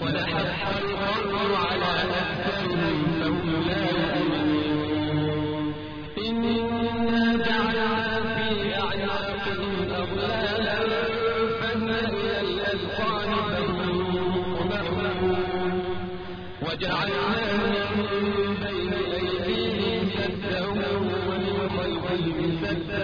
لقد حق القول على أكثرهم فهم لا يؤمنون. إنا جعلنا في أعناقهم أغلالا فهل إلى الأذقان فهم مقمحون وجعلنا من بين أيديهم سدا ومن خلفهم سدا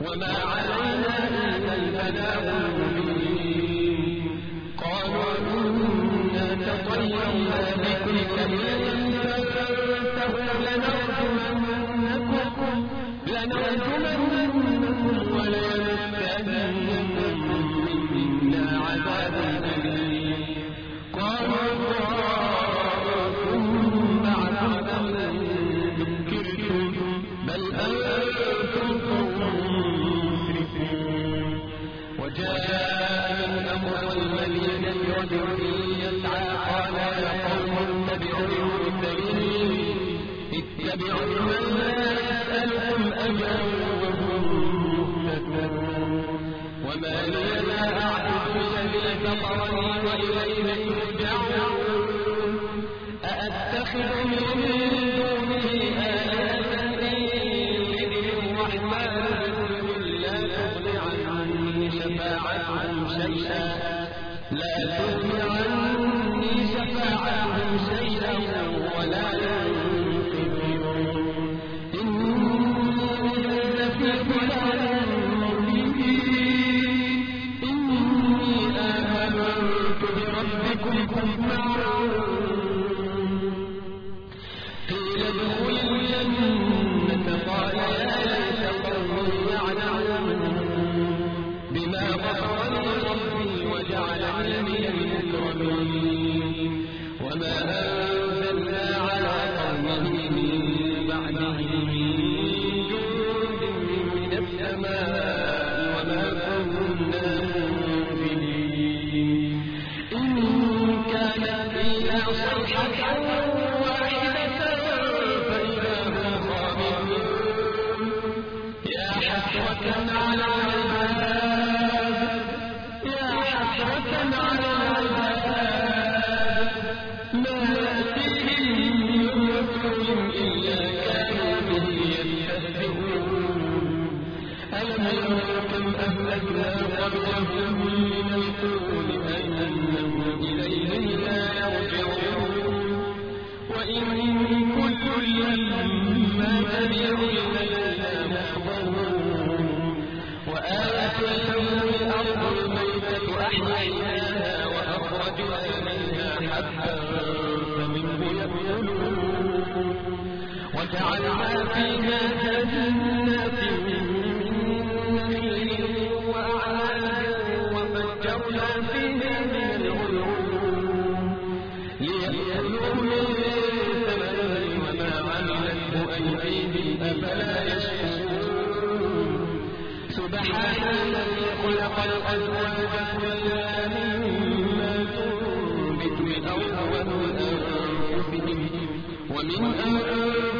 وما علينا إلا البلاغ فطرني وإليه ترجعون أأتخذ من وجعلنا فيها جنات من نخيل وأعناب وفجرنا فيها من العيون ليأكلوا من وما عملته أيديهم أفلا يشكرون سبحان الذي خلق الأزواج كلها مما تنبت الأرض ومن أنفسهم ومن أنفسهم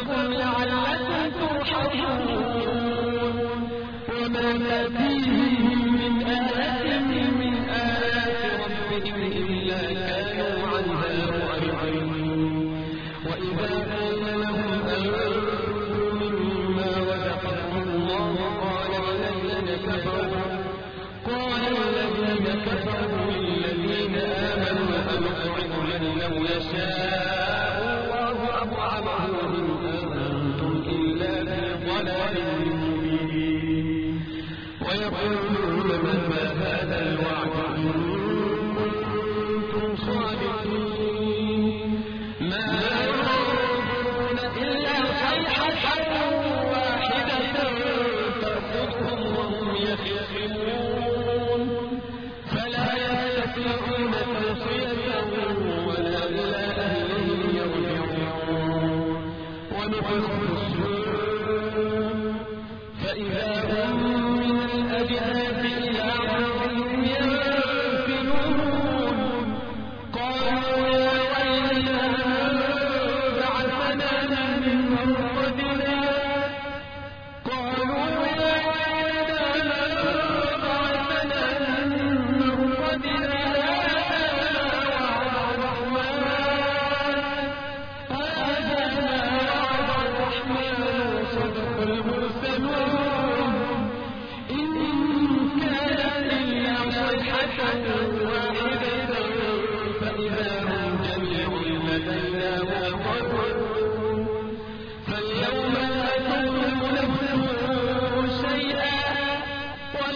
欢迎 للمؤمنين ويقولون من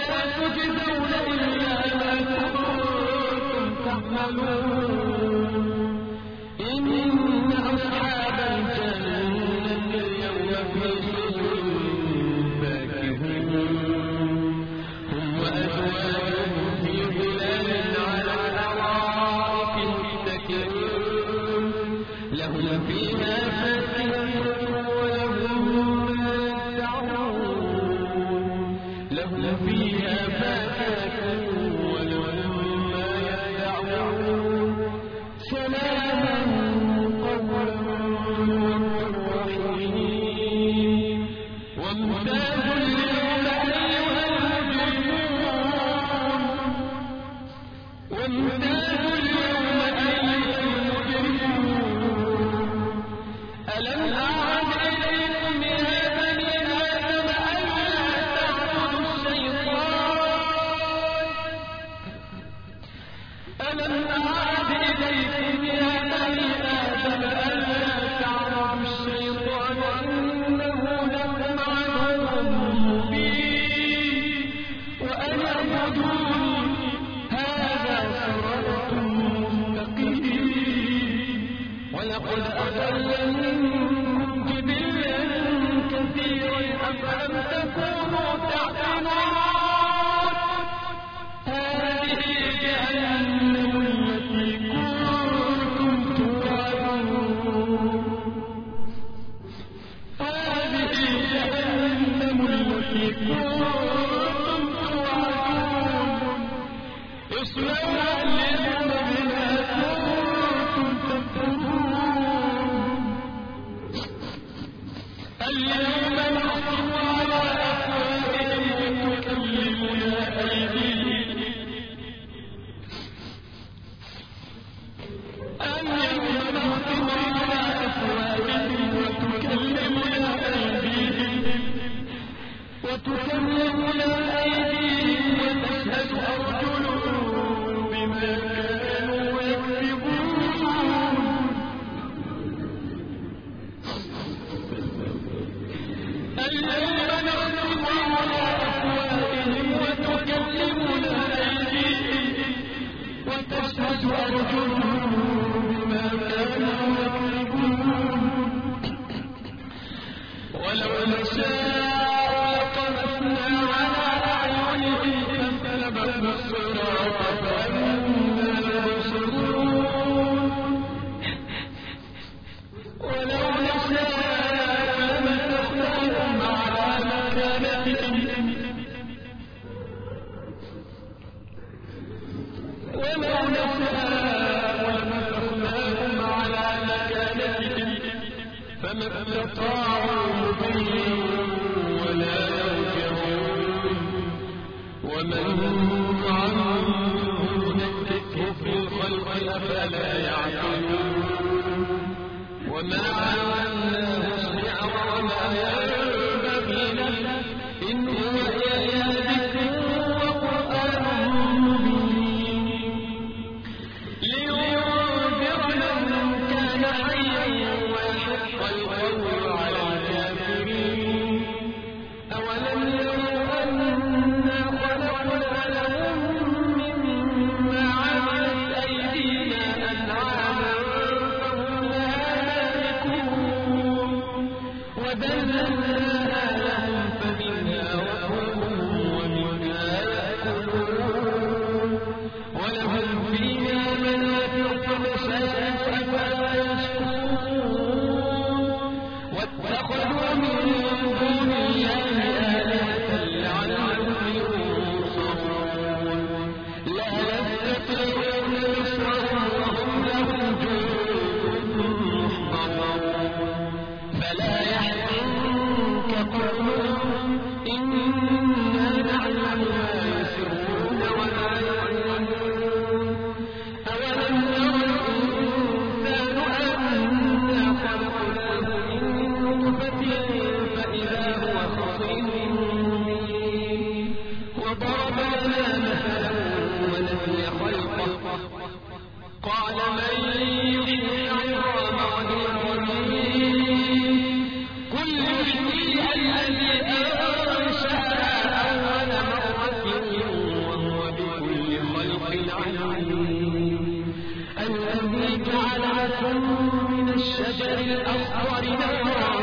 فلا تجزون إلا ما كنتم تعملون لفيها فائدة وخلا من جبلا كثيرا أم لم تكونوا تعلمون Christmas. الذي جعل لكم من الشجر الأخضر نارا.